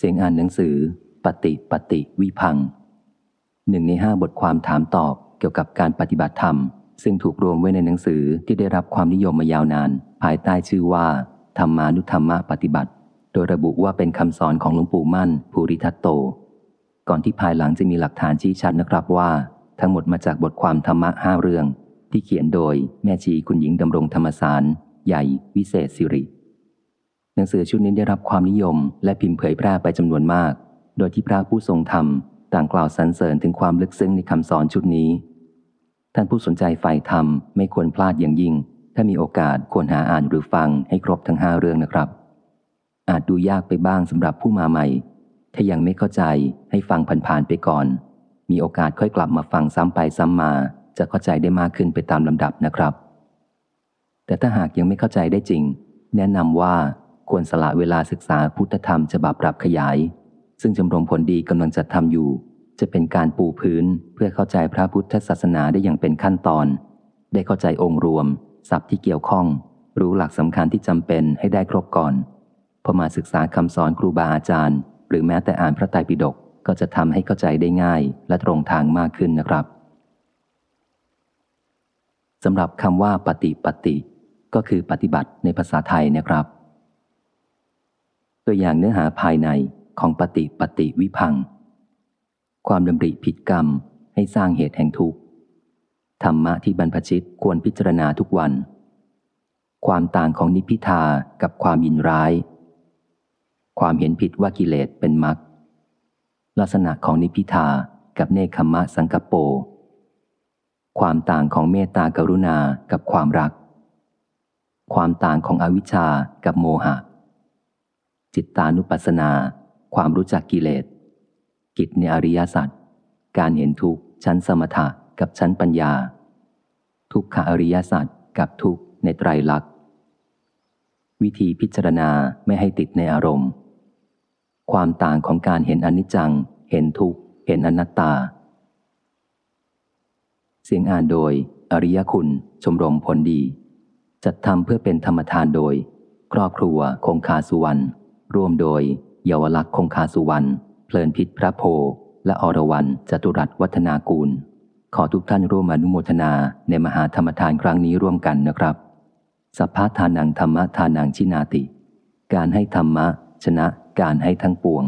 เสียงอ่านหนังสือ ปฏิปฏิวิพังหนึ่งในห้าบทความถามตอบเกี่ยวกับการปฏิบัติธรรม ซึ่งถูกรวมไว้ในหนังสือที่ได้รับความนิยมมายาวนาน ภายใต้ชื่อว่า ธรรมานุธรรมะปฏิบัติ โดยระบุว่าเป็นคำสอนของหลวงปู่มั่น ภูริทัตโต ก่อนที่ภายหลังจะมีหลักฐานชี้ชัดนะครับว่า ทั้งหมดมาจากบทความธรรมะห้าเรื่อง ที่เขียนโดยแม่ชีคุณหญิงดำรงธรรมสาร ใหญ่วิเศษสิริ หนังสือชุดนี้ได้รับความนิยม และพิมพ์เผยแพร่ไปจำนวนมาก โดยที่พระผู้ทรงธรรมต่างกล่าวสรรเสริญถึงความลึกซึ้งในคำสอนชุดนี้ ท่านผู้สนใจฝ่ายธรรมไม่ควรพลาดอย่างยิ่ง ถ้ามีโอกาสควรหาอ่านหรือฟังให้ครบทั้งห้าเรื่องนะครับ อาจดูยากไปบ้างสำหรับผู้มาใหม่ ถ้ายังไม่เข้าใจให้ฟังผ่านๆไปก่อน มีโอกาสค่อยกลับมาฟังซ้ำไปซ้ำมา จะเข้าใจได้มากขึ้นไปตามลำดับนะครับ แต่ถ้าหากยังไม่เข้าใจได้จริง แนะนำว่า ควรสละเวลาศึกษาพุทธธรรมฉบับปรับขยาย ซึ่งชมรมผลดีกำลังจัดทำอยู่ จะเป็นการปูพื้นเพื่อเข้าใจพระพุทธศาสนาได้อย่างเป็นขั้นตอน ได้เข้าใจองค์รวมศัพท์ที่เกี่ยวข้อง รู้หลักสำคัญที่จำเป็นให้ได้ครบก่อนพอมาศึกษาคำสอนครูบาอาจารย์ หรือแม้แต่อ่านพระไตรปิฎกก็จะทำให้เข้าใจได้ง่ายและตรงทางมากขึ้นนะครับสำหรับคำว่าปฏิปฏิ ก็คือปฏิบัติในภาษาไทยนะครับ ตัวอย่างเนื้อหาภายในของปฏิปฏิวิพัง ความดำริผิดกรรมให้สร้างเหตุแห่งทุกข์ ธรรมะที่บรรพชิตควรพิจารณาทุกวัน ความต่างของนิพิทากับความยินร้าย ความเห็นผิดว่ากิเลสเป็นมรรคลักษณะของนิพิทากับเนคขมะสังกปโป ความต่างของเมตตากรุณากับความรัก ความต่างของอวิชชากับโมหะ จิตตานุปัสสนา ความรู้จักกิเลส กิจในอริยสัจการเห็นทุกข์ชั้นสมถะกับชั้นปัญญา ทุกขอริยสัจกับทุกในไตรลักษณ์วิธีพิจารณาไม่ให้ติดในอารมณ์ ความต่างของการเห็นอนิจจัง เห็นทุกข์เห็นอนัตตา เสียงอ่านโดย อริยคุณ ชมรมผลดี จัดทำเพื่อเป็นธรรมทานโดย ครอบครัวคงคาสุวรรณ ร่วมโดย เยาวลักษณ์คงคาสุวรรณ เพลินพิษพระโพ และอรวรันจตุรัสวัฒนากูล ขอทุกท่านร่วมอนุโมทนาในมหาธรรมทานครั้งนี้ร่วมกันนะครับ สัพพะทานังธรรมะทานังชินาติ การให้ธรรมะ ชนะการให้ทั้งปวง